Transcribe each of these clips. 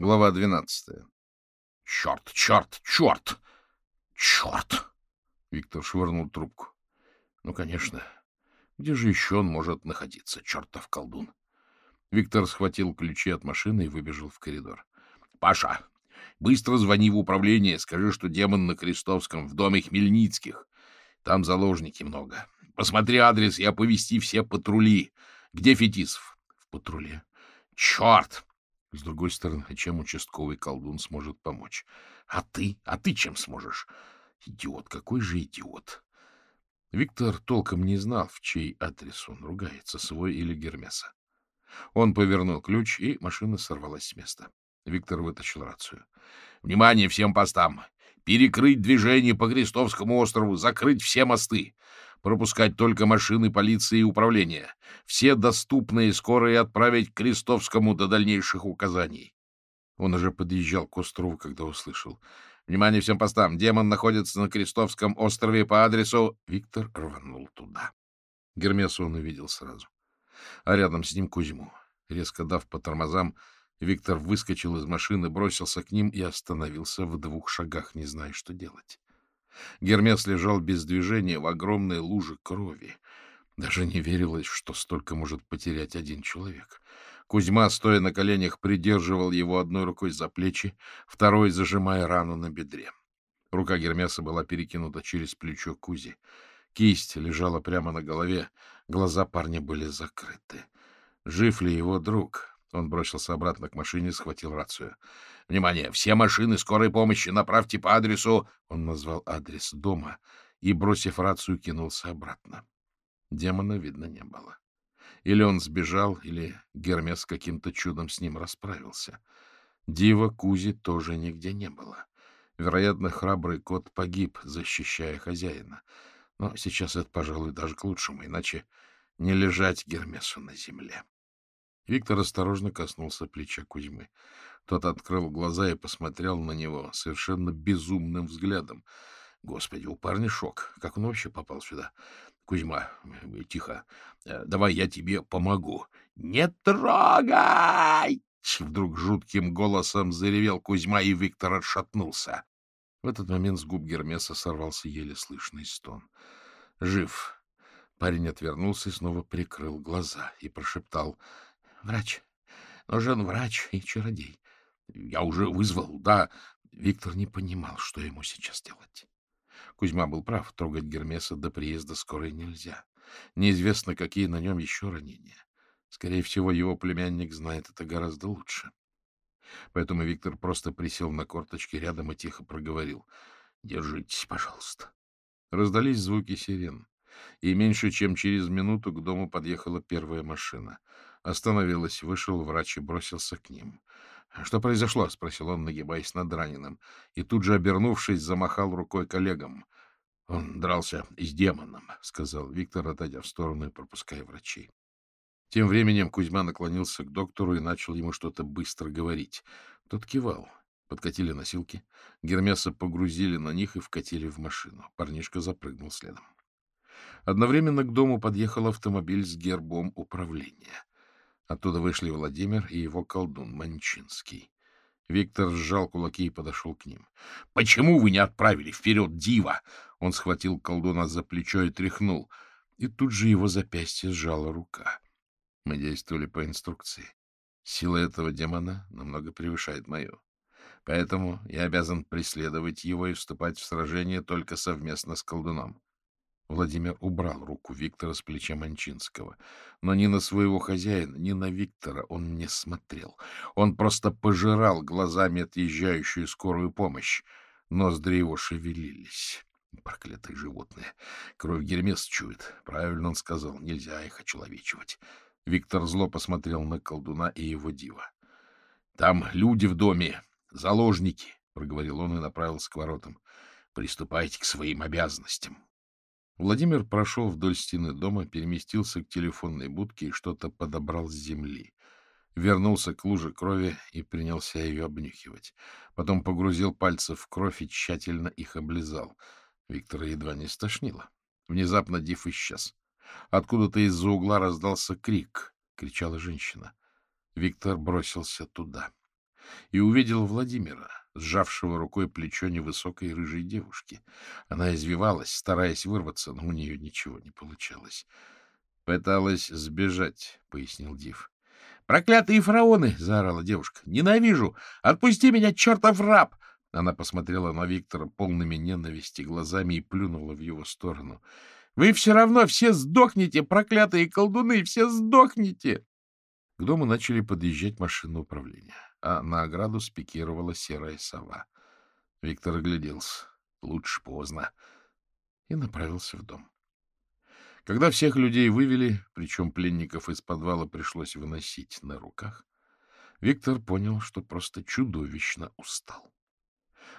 Глава двенадцатая. «Черт, черт, черт! Черт!» Виктор швырнул трубку. «Ну, конечно. Где же еще он может находиться, чертов колдун?» Виктор схватил ключи от машины и выбежал в коридор. «Паша, быстро звони в управление, скажи, что демон на Крестовском, в доме Хмельницких. Там заложники много. Посмотри адрес и оповести все патрули. Где Фетисов?» «В патруле». «Черт!» С другой стороны, чем участковый колдун сможет помочь? А ты? А ты чем сможешь? Идиот, какой же идиот! Виктор толком не знал, в чей адрес он ругается, свой или Гермеса. Он повернул ключ, и машина сорвалась с места. Виктор вытащил рацию. — Внимание всем постам! Перекрыть движение по Крестовскому острову, закрыть все мосты, пропускать только машины полиции и управления, все доступные скорые отправить к Крестовскому до дальнейших указаний. Он уже подъезжал к острову, когда услышал. «Внимание всем постам! Демон находится на Крестовском острове по адресу...» Виктор рванул туда. Гермеса он увидел сразу. А рядом с ним Кузьму. Резко дав по тормозам, Виктор выскочил из машины, бросился к ним и остановился в двух шагах, не зная, что делать. Гермес лежал без движения в огромной луже крови. Даже не верилось, что столько может потерять один человек. Кузьма, стоя на коленях, придерживал его одной рукой за плечи, второй зажимая рану на бедре. Рука Гермеса была перекинута через плечо Кузи. Кисть лежала прямо на голове, глаза парня были закрыты. Жив ли его друг? Он бросился обратно к машине, схватил рацию. «Внимание! Все машины скорой помощи направьте по адресу...» Он назвал адрес дома и, бросив рацию, кинулся обратно. Демона видно не было. Или он сбежал, или Гермес каким-то чудом с ним расправился. Дива Кузи тоже нигде не было. Вероятно, храбрый кот погиб, защищая хозяина. Но сейчас это, пожалуй, даже к лучшему, иначе не лежать Гермесу на земле. Виктор осторожно коснулся плеча Кузьмы. Тот открыл глаза и посмотрел на него совершенно безумным взглядом. Господи, у парня шок. Как он вообще попал сюда? Кузьма, тихо. Э, давай я тебе помогу. Не трогай! Вдруг жутким голосом заревел Кузьма, и Виктор отшатнулся. В этот момент с губ Гермеса сорвался еле слышный стон. Жив. Парень отвернулся и снова прикрыл глаза и прошептал — Врач. Нужен врач и чародей. Я уже вызвал, да. Виктор не понимал, что ему сейчас делать. Кузьма был прав, трогать Гермеса до приезда скорой нельзя. Неизвестно, какие на нем еще ранения. Скорее всего, его племянник знает это гораздо лучше. Поэтому Виктор просто присел на корточки рядом и тихо проговорил. — Держитесь, пожалуйста. Раздались звуки сирен, и меньше чем через минуту к дому подъехала первая машина — Остановилась, вышел врач и бросился к ним. — Что произошло? — спросил он, нагибаясь над раненым. И тут же, обернувшись, замахал рукой коллегам. — Он дрался с демоном, — сказал Виктор, отойдя в сторону и пропуская врачей. Тем временем Кузьма наклонился к доктору и начал ему что-то быстро говорить. Тот кивал. Подкатили носилки. Гермеса погрузили на них и вкатили в машину. Парнишка запрыгнул следом. Одновременно к дому подъехал автомобиль с гербом управления. Оттуда вышли Владимир и его колдун Манчинский. Виктор сжал кулаки и подошел к ним. — Почему вы не отправили вперед Дива? Он схватил колдуна за плечо и тряхнул. И тут же его запястье сжала рука. Мы действовали по инструкции. Сила этого демона намного превышает мою. Поэтому я обязан преследовать его и вступать в сражение только совместно с колдуном. Владимир убрал руку Виктора с плеча Манчинского. Но ни на своего хозяина, ни на Виктора он не смотрел. Он просто пожирал глазами отъезжающую скорую помощь. Ноздри его шевелились. Проклятые животные. Кровь Гермес чует. Правильно он сказал, нельзя их очеловечивать. Виктор зло посмотрел на колдуна и его дива. — Там люди в доме, заложники, — проговорил он и направился к воротам. — Приступайте к своим обязанностям. Владимир прошел вдоль стены дома, переместился к телефонной будке и что-то подобрал с земли. Вернулся к луже крови и принялся ее обнюхивать. Потом погрузил пальцы в кровь и тщательно их облизал. Виктора едва не стошнило. Внезапно Див исчез. Откуда-то из-за угла раздался крик. Кричала женщина. Виктор бросился туда. и увидел Владимира, сжавшего рукой плечо невысокой рыжей девушки. Она извивалась, стараясь вырваться, но у нее ничего не получалось. — Пыталась сбежать, — пояснил Див. — Проклятые фараоны! — заорала девушка. — Ненавижу! Отпусти меня, чертов раб! Она посмотрела на Виктора полными ненависти глазами и плюнула в его сторону. — Вы все равно все сдохнете, проклятые колдуны! Все сдохнете! К дому начали подъезжать машины управления, а на ограду спикировала серая сова. Виктор огляделся. Лучше поздно. И направился в дом. Когда всех людей вывели, причем пленников из подвала пришлось выносить на руках, Виктор понял, что просто чудовищно устал.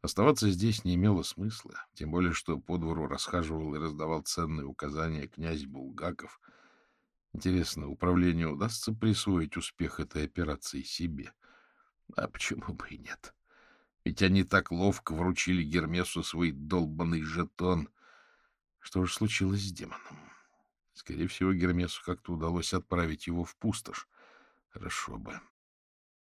Оставаться здесь не имело смысла, тем более, что по двору расхаживал и раздавал ценные указания князь Булгаков — Интересно, управлению удастся присвоить успех этой операции себе? А почему бы и нет? Ведь они так ловко вручили Гермесу свой долбанный жетон. Что же случилось с демоном? Скорее всего, Гермесу как-то удалось отправить его в пустошь. Хорошо бы.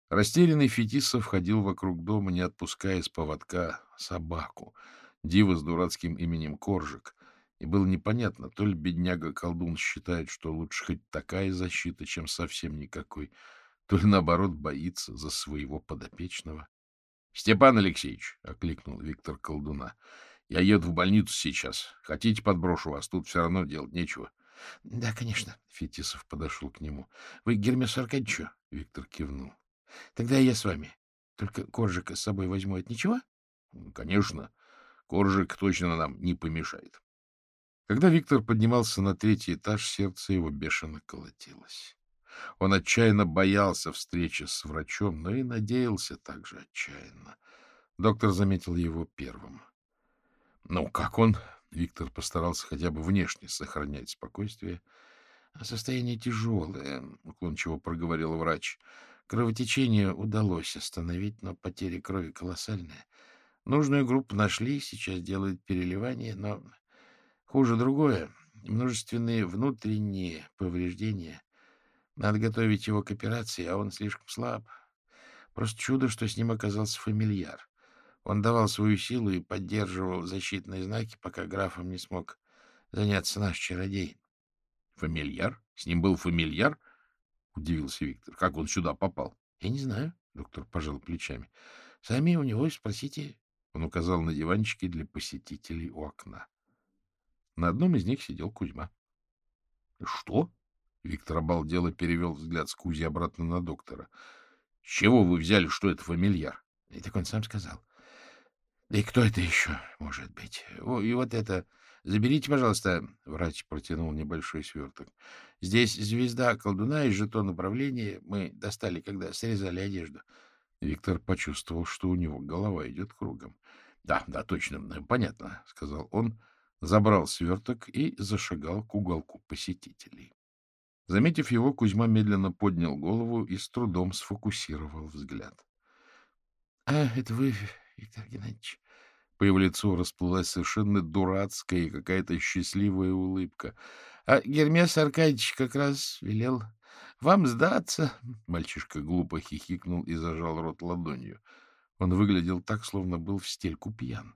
Растерянный Фетисов ходил вокруг дома, не отпуская из поводка собаку, дива с дурацким именем Коржик — и было непонятно, то ли бедняга-колдун считает, что лучше хоть такая защита, чем совсем никакой, то ли, наоборот, боится за своего подопечного. — Степан Алексеевич, — окликнул Виктор колдуна, — я еду в больницу сейчас. Хотите, подброшу вас? Тут все равно делать нечего. — Да, конечно. Фетисов подошел к нему. — Вы Гермесу Аркадьевичу? — Виктор кивнул. — Тогда я с вами. Только Коржика с собой возьму. Это ничего? — Конечно. Коржик точно нам не помешает. Когда Виктор поднимался на третий этаж, сердце его бешено колотилось. Он отчаянно боялся встречи с врачом, но и надеялся также отчаянно. Доктор заметил его первым. — Ну, как он? — Виктор постарался хотя бы внешне сохранять спокойствие. — Состояние тяжелое, — уклончиво проговорил врач. Кровотечение удалось остановить, но потери крови колоссальные. Нужную группу нашли, сейчас делают переливание, но Хуже другое. Множественные внутренние повреждения. Надо готовить его к операции, а он слишком слаб. Просто чудо, что с ним оказался фамильяр. Он давал свою силу и поддерживал защитные знаки, пока графом не смог заняться наш чародей. — Фамильяр? С ним был фамильяр? — удивился Виктор. — Как он сюда попал? — Я не знаю, — доктор пожал плечами. — Сами у него спросите. Он указал на диванчики для посетителей у окна. На одном из них сидел Кузьма. — Что? — Виктор обалдело перевел взгляд с Кузи обратно на доктора. — чего вы взяли, что это фамильяр? — И так он сам сказал. — Да и кто это еще может быть? И вот это... Заберите, пожалуйста, — врач протянул небольшой сверток. — Здесь звезда колдуна и жетон управления мы достали, когда срезали одежду. Виктор почувствовал, что у него голова идет кругом. — Да, да, точно, понятно, — сказал он, — забрал сверток и зашагал к уголку посетителей. Заметив его, Кузьма медленно поднял голову и с трудом сфокусировал взгляд. — А, это вы, Виктор Геннадьевич? По его лицу расплылась совершенно дурацкая и какая-то счастливая улыбка. — А Гермес Аркадьевич как раз велел вам сдаться. Мальчишка глупо хихикнул и зажал рот ладонью. Он выглядел так, словно был в стельку пьян.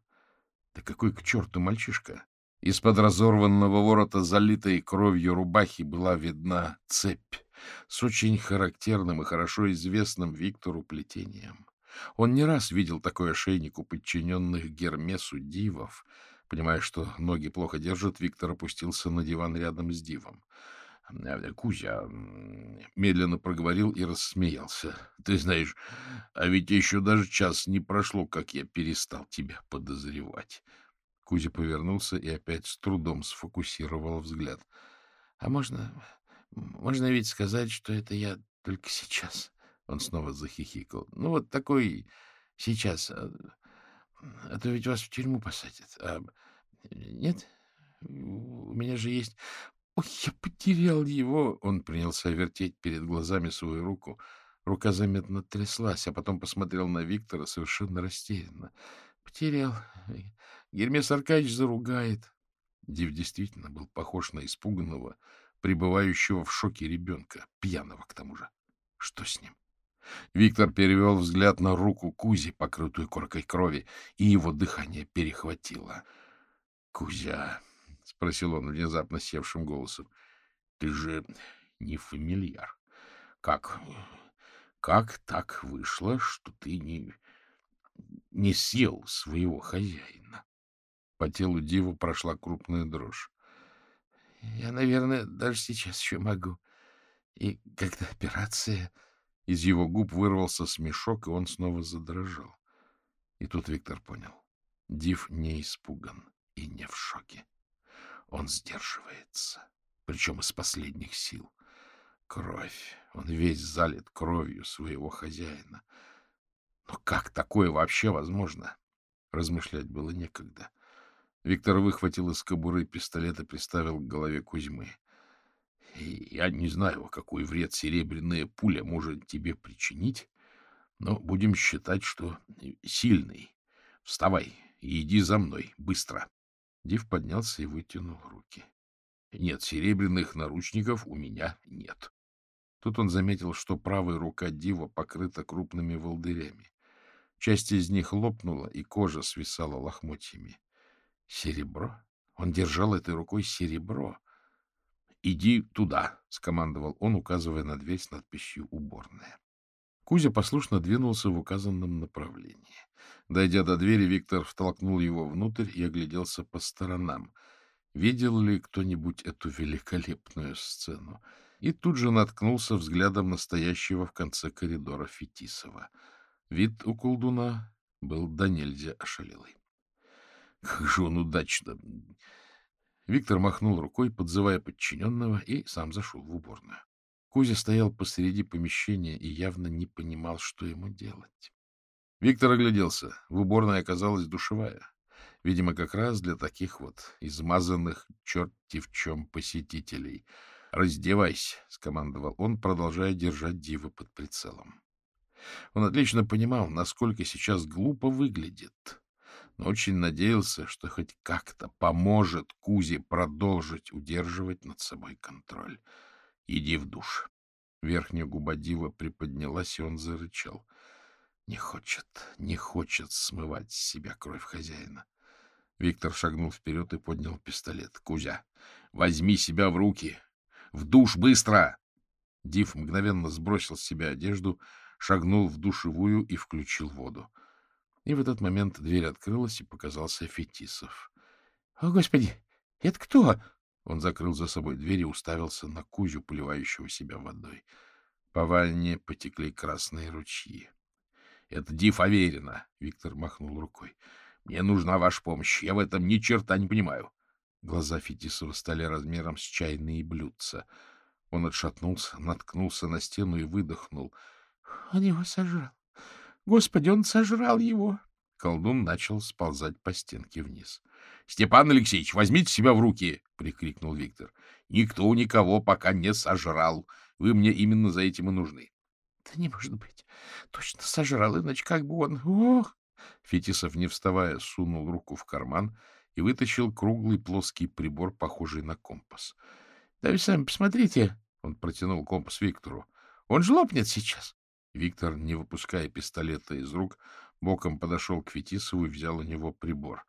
Да какой к черту мальчишка! Из-под разорванного ворота, залитой кровью рубахи, была видна цепь с очень характерным и хорошо известным Виктору плетением. Он не раз видел такой ошейник у подчиненных Гермесу дивов. Понимая, что ноги плохо держат, Виктор опустился на диван рядом с дивом. — Кузя медленно проговорил и рассмеялся. — Ты знаешь, а ведь еще даже час не прошло, как я перестал тебя подозревать. Кузя повернулся и опять с трудом сфокусировал взгляд. — А можно... можно ведь сказать, что это я только сейчас? Он снова захихикал. — Ну, вот такой сейчас. А, а то ведь вас в тюрьму посадят. А... Нет? У меня же есть... Ой, я потерял его! Он принялся вертеть перед глазами свою руку. Рука заметно тряслась, а потом посмотрел на Виктора совершенно растерянно. Потерял. Гермес Аркадьевич заругает. Див действительно был похож на испуганного, пребывающего в шоке ребенка, пьяного к тому же. Что с ним? Виктор перевел взгляд на руку Кузи, покрытую коркой крови, и его дыхание перехватило. — Кузя, — спросил он внезапно севшим голосом, — ты же не фамильяр. Как... как так вышло, что ты не... не съел своего хозяина? По телу Диву прошла крупная дрожь. — Я, наверное, даже сейчас еще могу. И когда операция... Из его губ вырвался смешок, и он снова задрожал. И тут Виктор понял. Див не испуган и не в шоке. Он сдерживается, причем из последних сил. Кровь. Он весь залит кровью своего хозяина. Но как такое вообще возможно? Размышлять было некогда. Виктор выхватил из кобуры пистолет и приставил к голове Кузьмы. Я не знаю, какой вред серебряная пуля может тебе причинить, но будем считать, что сильный. Вставай и иди за мной, быстро. Див поднялся и вытянул руки. Нет, серебряных наручников у меня нет. Тут он заметил, что правая рука Дива покрыта крупными волдырями. Часть из них лопнула, и кожа свисала лохмотьями. Серебро? Он держал этой рукой серебро. «Иди туда», — скомандовал он, указывая на дверь с надписью «Уборная». Кузя послушно двинулся в указанном направлении. Дойдя до двери, Виктор втолкнул его внутрь и огляделся по сторонам. Видел ли кто-нибудь эту великолепную сцену? И тут же наткнулся взглядом настоящего в конце коридора Фетисова. Вид у колдуна был до нельзя ошалелый. Как же он удачно Виктор махнул рукой, подзывая подчиненного, и сам зашел в уборную. Кузя стоял посреди помещения и явно не понимал, что ему делать. Виктор огляделся. В уборной оказалась душевая. Видимо, как раз для таких вот измазанных черти в чем посетителей. «Раздевайся», — скомандовал он, продолжая держать Дива под прицелом. Он отлично понимал, насколько сейчас глупо выглядит но очень надеялся, что хоть как-то поможет Кузе продолжить удерживать над собой контроль. «Иди в душ». Верхняя губа Дива приподнялась, и он зарычал. Не хочет, не хочет смывать с себя кровь хозяина. Виктор шагнул вперед и поднял пистолет. «Кузя, возьми себя в руки! В душ, быстро!» Див мгновенно сбросил с себя одежду, шагнул в душевую и включил воду. И в этот момент дверь открылась, и показался Фетисов. — О, Господи! Это кто? Он закрыл за собой дверь и уставился на Кузю, поливающего себя водой. По ванне потекли красные ручьи. — Это Диф Аверина, — Виктор махнул рукой. — Мне нужна ваша помощь. Я в этом ни черта не понимаю. Глаза Фетисова стали размером с чайные блюдца. Он отшатнулся, наткнулся на стену и выдохнул. — Он его сожрал. Господи, он сожрал его. Колдун начал сползать по стенке вниз. — Степан Алексеевич, возьмите себя в руки! — прикрикнул Виктор. — Никто никого пока не сожрал. Вы мне именно за этим и нужны. — Да не может быть. Точно сожрал, иначе как бы он... Ох! Фетисов, не вставая, сунул руку в карман и вытащил круглый плоский прибор, похожий на компас. — Да вы сами посмотрите! — он протянул компас Виктору. — Он же лопнет сейчас. Виктор, не выпуская пистолета из рук, боком подошел к Фетисову и взял у него прибор.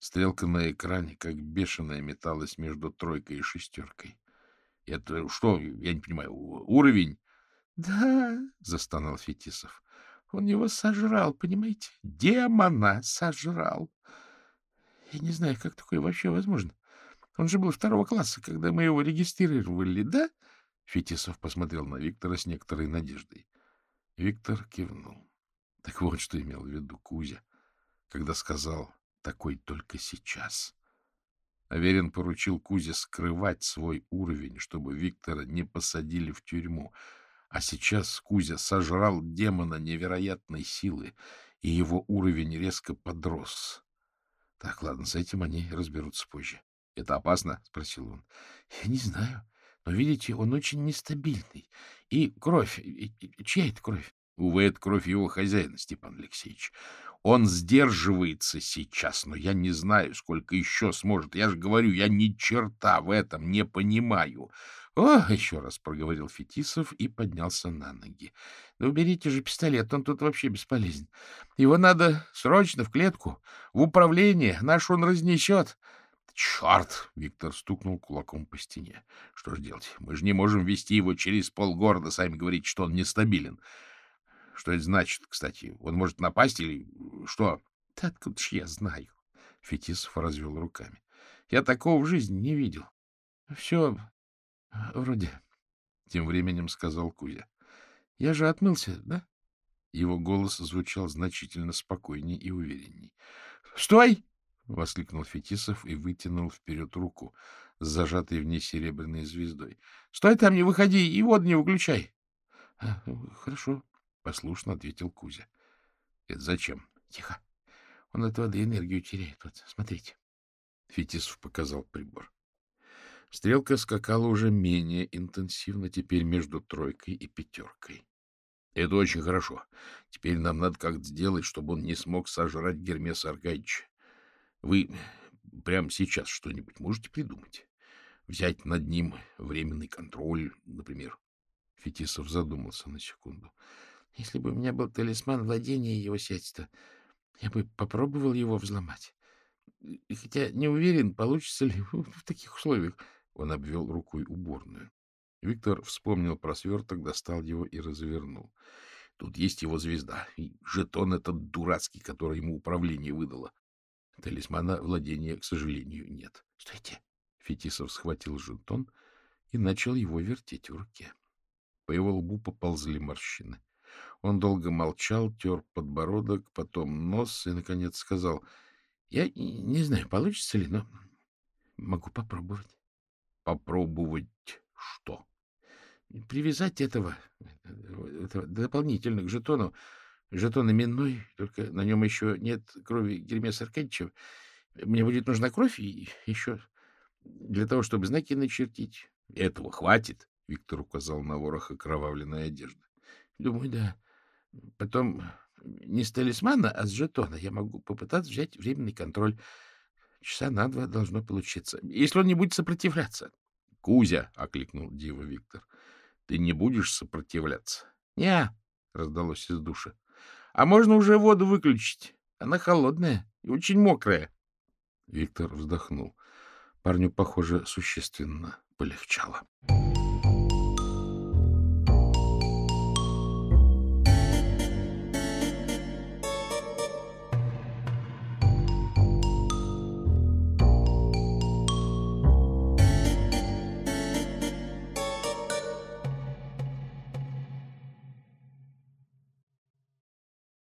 Стрелка на экране, как бешеная, металась между тройкой и шестеркой. — Это что, я не понимаю, уровень? — Да, — застонал Фетисов. — Он его сожрал, понимаете? Демона сожрал. Я не знаю, как такое вообще возможно. Он же был второго класса, когда мы его регистрировали, да? Фетисов посмотрел на Виктора с некоторой надеждой. Виктор кивнул. Так вот, что имел в виду Кузя, когда сказал «такой только сейчас». Аверин поручил Кузе скрывать свой уровень, чтобы Виктора не посадили в тюрьму. А сейчас Кузя сожрал демона невероятной силы, и его уровень резко подрос. Так, ладно, с этим они разберутся позже. — Это опасно? — спросил он. — Я не знаю. Но, видите, он очень нестабильный. И кровь... Чья это кровь? Увы, это кровь его хозяина, Степан Алексеевич. Он сдерживается сейчас, но я не знаю, сколько еще сможет. Я же говорю, я ни черта в этом не понимаю. — О, — еще раз проговорил Фетисов и поднялся на ноги. — Да уберите же пистолет, он тут вообще бесполезен. Его надо срочно в клетку, в управление, наш он разнесет. — Черт! — Виктор стукнул кулаком по стене. — Что ж делать? Мы же не можем вести его через полгорода, сами говорите, что он нестабилен. Что это значит, кстати? Он может напасть или что? — Да откуда ж я знаю? Фетисов развел руками. — Я такого в жизни не видел. Все — Вроде, — тем временем сказал Кузя. — Я же отмылся, да? Его голос звучал значительно спокойнее и уверенней. — Стой! — воскликнул Фетисов и вытянул вперед руку с зажатой в ней серебряной звездой. — Стой там, не выходи и воду не выключай. «А, — Хорошо, — послушно ответил Кузя. — Это зачем? — Тихо. Он от воды энергию теряет. Вот, смотрите. Фетисов показал прибор. Стрелка скакала уже менее интенсивно, теперь между тройкой и пятеркой. — Это очень хорошо. Теперь нам надо как-то сделать, чтобы он не смог сожрать Гермеса Аркадьевича. Вы прямо сейчас что-нибудь можете придумать? Взять над ним временный контроль, например? Фетисов задумался на секунду. — Если бы у меня был талисман владения его сядьства, я бы попробовал его взломать. Хотя не уверен, получится ли в таких условиях. Он обвел рукой уборную. Виктор вспомнил про сверток, достал его и развернул. Тут есть его звезда и жетон этот дурацкий, который ему управление выдало. Талисмана владения, к сожалению, нет. — Стойте! Фетисов схватил жетон и начал его вертеть в руке. По его лбу поползли морщины. Он долго молчал, тер подбородок, потом нос и, наконец, сказал, — Я не знаю, получится ли, но могу попробовать. Попробовать что? Привязать этого, этого дополнительно к жетону. Жетон именной, только на нем еще нет крови Гермеса Аркадьевича. Мне будет нужна кровь и еще для того, чтобы знаки начертить. Этого хватит, — Виктор указал на ворох окровавленной одежды. Думаю, да. Потом не с талисмана, а с жетона я могу попытаться взять временный контроль. Часа на два должно получиться, если он не будет сопротивляться. — Кузя! — окликнул Дива Виктор. — Ты не будешь сопротивляться? — Не, — раздалось из душа. — А можно уже воду выключить? Она холодная и очень мокрая. Виктор вздохнул. Парню, похоже, существенно полегчало. —